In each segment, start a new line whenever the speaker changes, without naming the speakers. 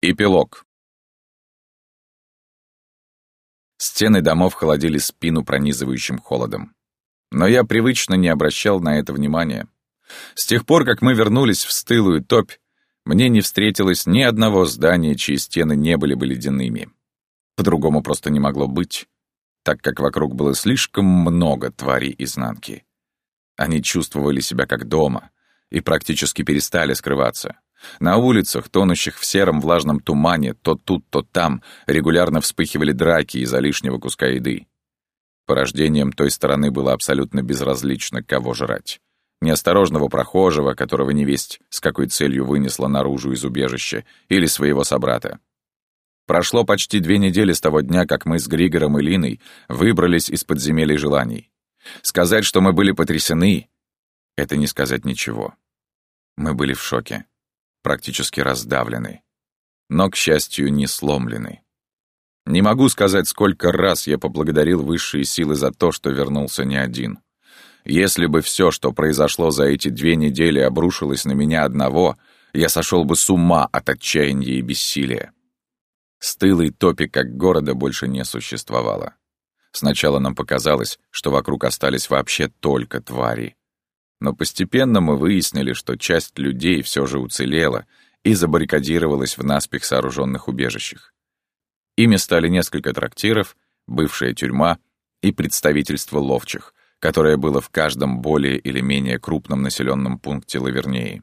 Эпилог. Стены домов холодили спину пронизывающим холодом. Но я привычно не обращал на это внимания. С тех пор, как мы вернулись в стылую топь, мне не встретилось ни одного здания, чьи стены не были бы ледяными. По-другому просто не могло быть, так как вокруг было слишком много тварей изнанки. Они чувствовали себя как дома и практически перестали скрываться. На улицах, тонущих в сером влажном тумане, то тут, то там, регулярно вспыхивали драки из-за лишнего куска еды. Порождением той стороны было абсолютно безразлично, кого жрать. Неосторожного прохожего, которого невесть с какой целью вынесла наружу из убежища, или своего собрата. Прошло почти две недели с того дня, как мы с Григором и Линой выбрались из подземелий желаний. Сказать, что мы были потрясены, это не сказать ничего. Мы были в шоке практически раздавлены. Но, к счастью, не сломлены. Не могу сказать, сколько раз я поблагодарил высшие силы за то, что вернулся не один. Если бы все, что произошло за эти две недели, обрушилось на меня одного, я сошел бы с ума от отчаяния и бессилия. Стылый топик как города больше не существовало. Сначала нам показалось, что вокруг остались вообще только твари. Но постепенно мы выяснили, что часть людей все же уцелела и забаррикадировалась в наспех сооруженных убежищах. Ими стали несколько трактиров, бывшая тюрьма и представительство ловчих, которое было в каждом более или менее крупном населенном пункте Лавернеи.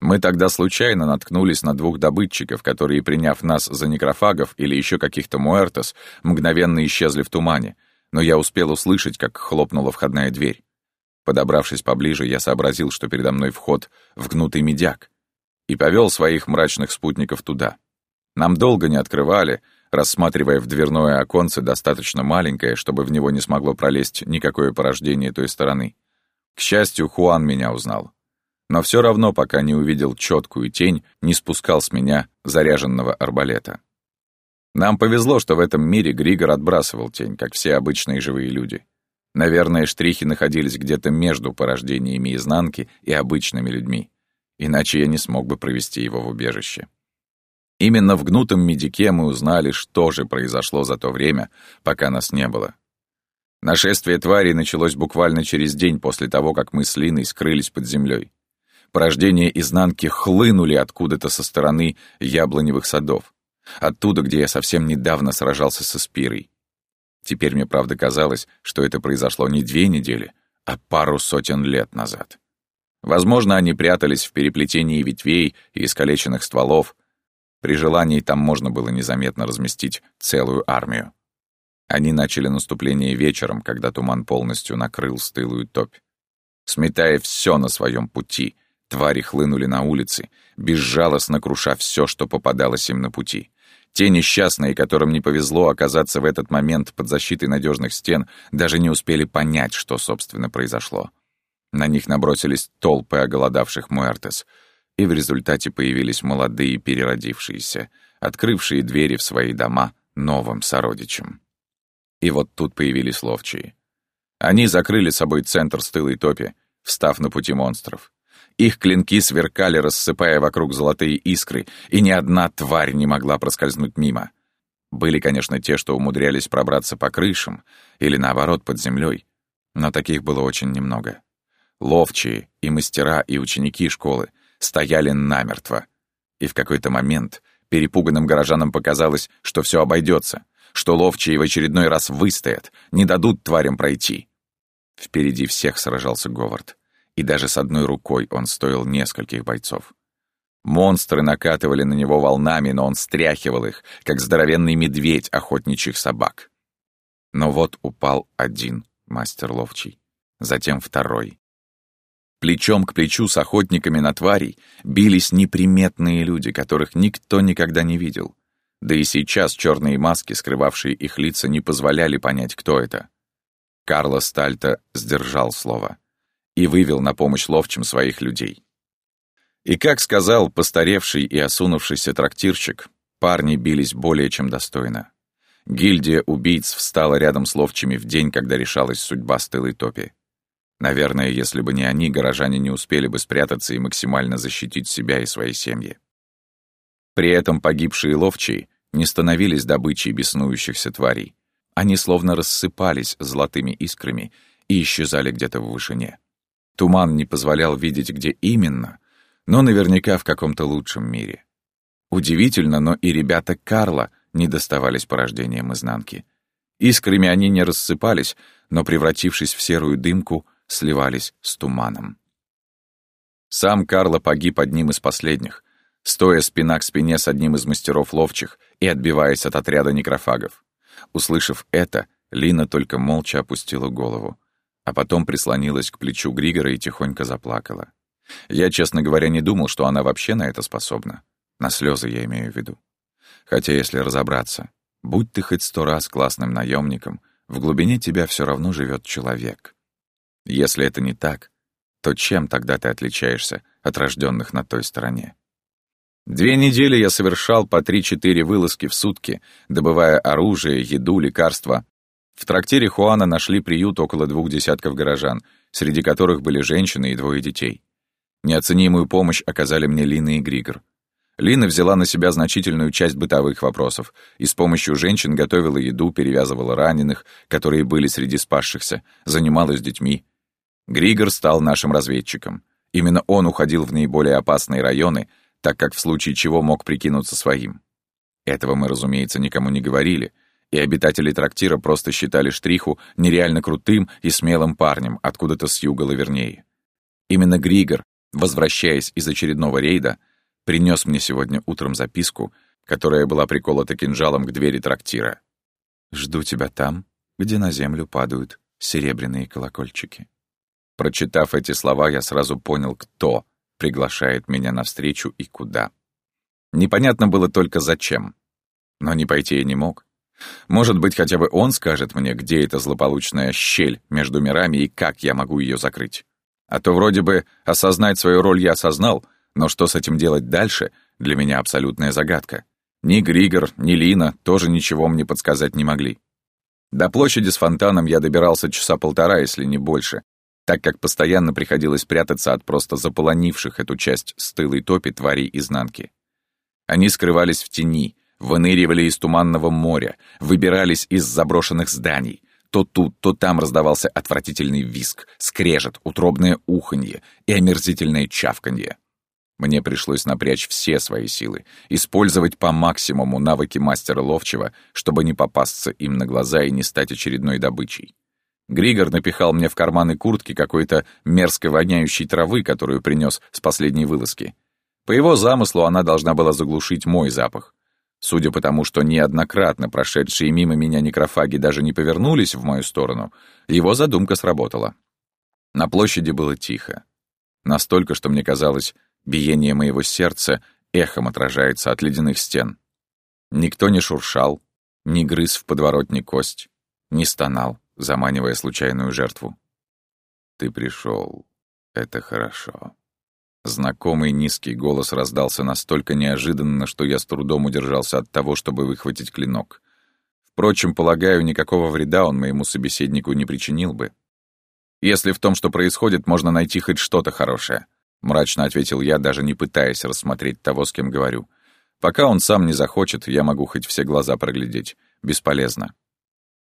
Мы тогда случайно наткнулись на двух добытчиков, которые, приняв нас за некрофагов или еще каких-то муэртос, мгновенно исчезли в тумане, но я успел услышать, как хлопнула входная дверь. Подобравшись поближе, я сообразил, что передо мной вход в гнутый медяк, и повел своих мрачных спутников туда. Нам долго не открывали, рассматривая в дверное оконце достаточно маленькое, чтобы в него не смогло пролезть никакое порождение той стороны. К счастью, Хуан меня узнал. Но все равно, пока не увидел четкую тень, не спускал с меня заряженного арбалета. Нам повезло, что в этом мире Григор отбрасывал тень, как все обычные живые люди. Наверное, штрихи находились где-то между порождениями изнанки и обычными людьми. Иначе я не смог бы провести его в убежище. Именно в гнутом медике мы узнали, что же произошло за то время, пока нас не было. Нашествие тварей началось буквально через день после того, как мы с Линой скрылись под землей. Порождения изнанки хлынули откуда-то со стороны яблоневых садов. Оттуда, где я совсем недавно сражался со Спирой. Теперь мне, правда, казалось, что это произошло не две недели, а пару сотен лет назад. Возможно, они прятались в переплетении ветвей и искалеченных стволов. При желании там можно было незаметно разместить целую армию. Они начали наступление вечером, когда туман полностью накрыл стылую топь. Сметая все на своем пути, твари хлынули на улицы, безжалостно круша все, что попадалось им на пути. Те несчастные, которым не повезло оказаться в этот момент под защитой надежных стен, даже не успели понять, что, собственно, произошло. На них набросились толпы оголодавших Муэртес, и в результате появились молодые переродившиеся, открывшие двери в свои дома новым сородичам. И вот тут появились ловчие. Они закрыли собой центр стылой топи, встав на пути монстров. Их клинки сверкали, рассыпая вокруг золотые искры, и ни одна тварь не могла проскользнуть мимо. Были, конечно, те, что умудрялись пробраться по крышам или, наоборот, под землей, но таких было очень немного. Ловчие и мастера, и ученики школы стояли намертво. И в какой-то момент перепуганным горожанам показалось, что все обойдется, что ловчие в очередной раз выстоят, не дадут тварям пройти. Впереди всех сражался Говард и даже с одной рукой он стоил нескольких бойцов. Монстры накатывали на него волнами, но он стряхивал их, как здоровенный медведь охотничьих собак. Но вот упал один мастер ловчий, затем второй. Плечом к плечу с охотниками на тварей бились неприметные люди, которых никто никогда не видел. Да и сейчас черные маски, скрывавшие их лица, не позволяли понять, кто это. Карло Стальта сдержал слово и вывел на помощь ловчим своих людей. И, как сказал постаревший и осунувшийся трактирщик, парни бились более чем достойно. Гильдия убийц встала рядом с ловчими в день, когда решалась судьба стылой топи. Наверное, если бы не они, горожане не успели бы спрятаться и максимально защитить себя и свои семьи. При этом погибшие ловчие не становились добычей беснующихся тварей. Они словно рассыпались золотыми искрами и исчезали где-то в вышине. Туман не позволял видеть, где именно, но наверняка в каком-то лучшем мире. Удивительно, но и ребята Карла не доставались порождением изнанки. Искрами они не рассыпались, но, превратившись в серую дымку, сливались с туманом. Сам Карло погиб одним из последних, стоя спина к спине с одним из мастеров ловчих и отбиваясь от отряда некрофагов. Услышав это, Лина только молча опустила голову, а потом прислонилась к плечу Григора и тихонько заплакала. Я, честно говоря, не думал, что она вообще на это способна. На слезы я имею в виду. Хотя, если разобраться, будь ты хоть сто раз классным наемником, в глубине тебя все равно живет человек. Если это не так, то чем тогда ты отличаешься от рожденных на той стороне? Две недели я совершал по три-четыре вылазки в сутки, добывая оружие, еду, лекарства. В трактире Хуана нашли приют около двух десятков горожан, среди которых были женщины и двое детей. Неоценимую помощь оказали мне Лина и Григор. Лина взяла на себя значительную часть бытовых вопросов и с помощью женщин готовила еду, перевязывала раненых, которые были среди спасшихся, занималась детьми. Григор стал нашим разведчиком. Именно он уходил в наиболее опасные районы — так как в случае чего мог прикинуться своим. Этого мы, разумеется, никому не говорили, и обитатели трактира просто считали Штриху нереально крутым и смелым парнем откуда-то с юга Лавернеи. Именно Григор, возвращаясь из очередного рейда, принес мне сегодня утром записку, которая была приколота кинжалом к двери трактира. «Жду тебя там, где на землю падают серебряные колокольчики». Прочитав эти слова, я сразу понял, кто приглашает меня навстречу и куда. Непонятно было только зачем. Но не пойти я не мог. Может быть, хотя бы он скажет мне, где эта злополучная щель между мирами и как я могу ее закрыть. А то вроде бы осознать свою роль я осознал, но что с этим делать дальше, для меня абсолютная загадка. Ни Григор, ни Лина тоже ничего мне подсказать не могли. До площади с фонтаном я добирался часа полтора, если не больше, так как постоянно приходилось прятаться от просто заполонивших эту часть стылой топи тварей изнанки. Они скрывались в тени, выныривали из туманного моря, выбирались из заброшенных зданий. То тут, то там раздавался отвратительный виск, скрежет, утробное уханье и омерзительное чавканье. Мне пришлось напрячь все свои силы, использовать по максимуму навыки мастера ловчего, чтобы не попасться им на глаза и не стать очередной добычей. Григор напихал мне в карманы куртки какой-то мерзко воняющей травы, которую принес с последней вылазки. По его замыслу она должна была заглушить мой запах. Судя по тому, что неоднократно прошедшие мимо меня некрофаги даже не повернулись в мою сторону, его задумка сработала. На площади было тихо. Настолько, что мне казалось, биение моего сердца эхом отражается от ледяных стен. Никто не шуршал, не грыз в подворотне кость, не стонал заманивая случайную жертву. «Ты пришел. Это хорошо». Знакомый низкий голос раздался настолько неожиданно, что я с трудом удержался от того, чтобы выхватить клинок. Впрочем, полагаю, никакого вреда он моему собеседнику не причинил бы. «Если в том, что происходит, можно найти хоть что-то хорошее», — мрачно ответил я, даже не пытаясь рассмотреть того, с кем говорю. «Пока он сам не захочет, я могу хоть все глаза проглядеть. Бесполезно.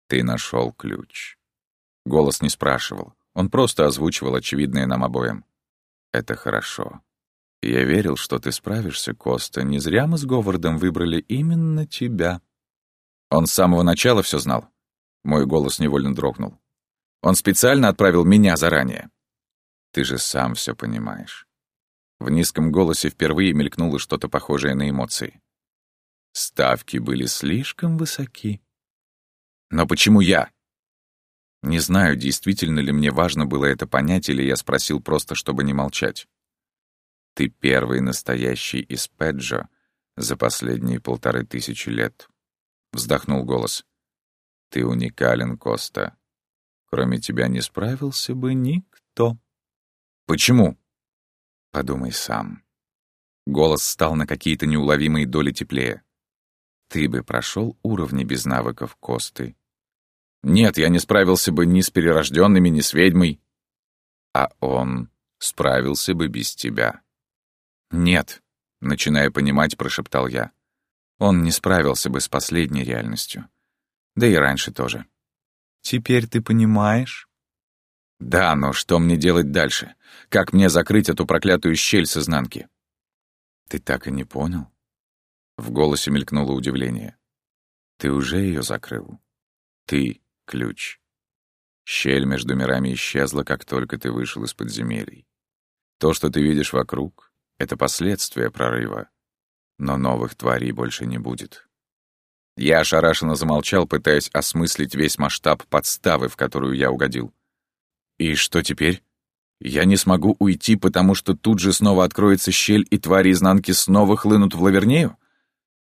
«Ты нашел ключ». Голос не спрашивал. Он просто озвучивал очевидное нам обоим. «Это хорошо. Я верил, что ты справишься, Коста. Не зря мы с Говардом выбрали именно тебя». Он с самого начала все знал. Мой голос невольно дрогнул. Он специально отправил меня заранее. Ты же сам все понимаешь. В низком голосе впервые мелькнуло что-то похожее на эмоции. Ставки были слишком высоки. Но почему я? Не знаю, действительно ли мне важно было это понять, или я спросил просто, чтобы не молчать. Ты первый настоящий из Педжо за последние полторы тысячи лет. Вздохнул голос. Ты уникален, Коста. Кроме тебя не справился бы никто. Почему? Подумай сам. Голос стал на какие-то неуловимые доли теплее. Ты бы прошел уровни без навыков Косты нет, я не справился бы ни с перерожденными, ни с ведьмой. А он справился бы без тебя. Нет, Начиная понимать, прошептал я. Он не справился бы с последней реальностью. Да и раньше тоже.
«Теперь ты понимаешь?»
«Да, но что мне делать дальше? Как мне закрыть эту проклятую щель с изнанки?»
«Ты так и не понял?»
В голосе мелькнуло удивление.
«Ты уже ее закрыл. Ты — ключ. Щель между мирами исчезла, как только ты вышел из подземелий. То, что ты видишь вокруг, — это последствия прорыва. Но новых тварей больше не будет.
Я ошарашенно замолчал, пытаясь осмыслить весь масштаб подставы, в которую я угодил. И что теперь? Я не смогу уйти, потому что тут же снова откроется щель, и твари изнанки снова хлынут в Лавернею?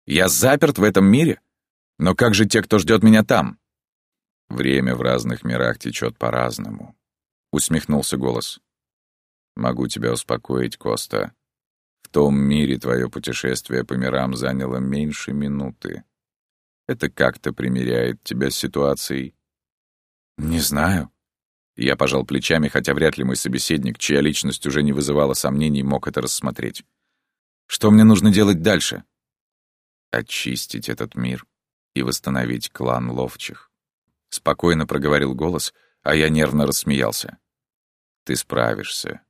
Я заперт в этом мире? Но как же те, кто ждет меня там?
Время в разных мирах течет по-разному, — усмехнулся голос. Могу тебя успокоить, Коста. В том мире твое путешествие по мирам заняло меньше минуты. Это как-то примеряет тебя с ситуацией?
Не знаю. Я пожал плечами, хотя вряд ли мой собеседник, чья личность уже не вызывала сомнений, мог это рассмотреть. Что мне нужно делать дальше?
Очистить этот мир и восстановить клан ловчих. Спокойно проговорил голос, а я нервно рассмеялся. Ты справишься.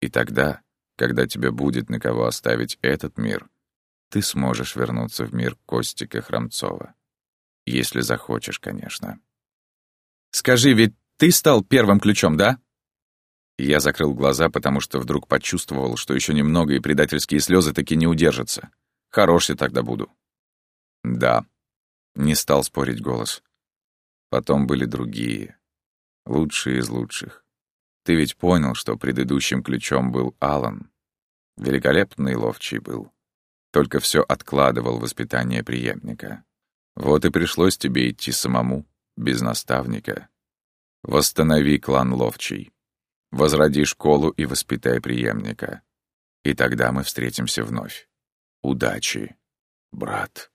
И тогда, когда тебе будет на кого оставить этот мир, ты сможешь вернуться в мир Костика Храмцова. Если захочешь, конечно.
«Скажи, ведь ты стал первым ключом, да?» Я закрыл глаза, потому что вдруг почувствовал, что еще немного, и предательские слезы таки не удержатся. Хорош я тогда буду.
«Да», — не стал спорить голос. Потом были другие, лучшие из лучших. Ты ведь понял, что предыдущим ключом был Алан. Великолепный ловчий был только все откладывал воспитание преемника. Вот и пришлось тебе идти самому, без наставника. Восстанови клан Ловчий. Возроди школу и воспитай преемника. И тогда мы встретимся вновь. Удачи, брат.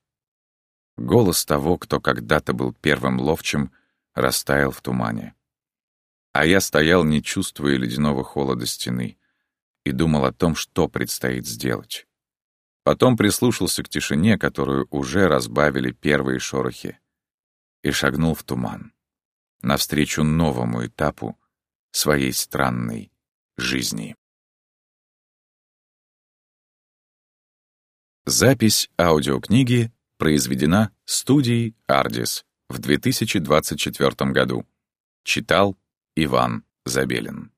Голос того, кто когда-то был первым ловчим, растаял в тумане. А я стоял, не чувствуя ледяного холода стены, и думал о том, что предстоит сделать. Потом прислушался к тишине, которую уже разбавили первые шорохи, и шагнул в туман, навстречу новому этапу своей странной жизни. Запись аудиокниги произведена студией «Ардис» в 2024 году. Читал Иван Забелин.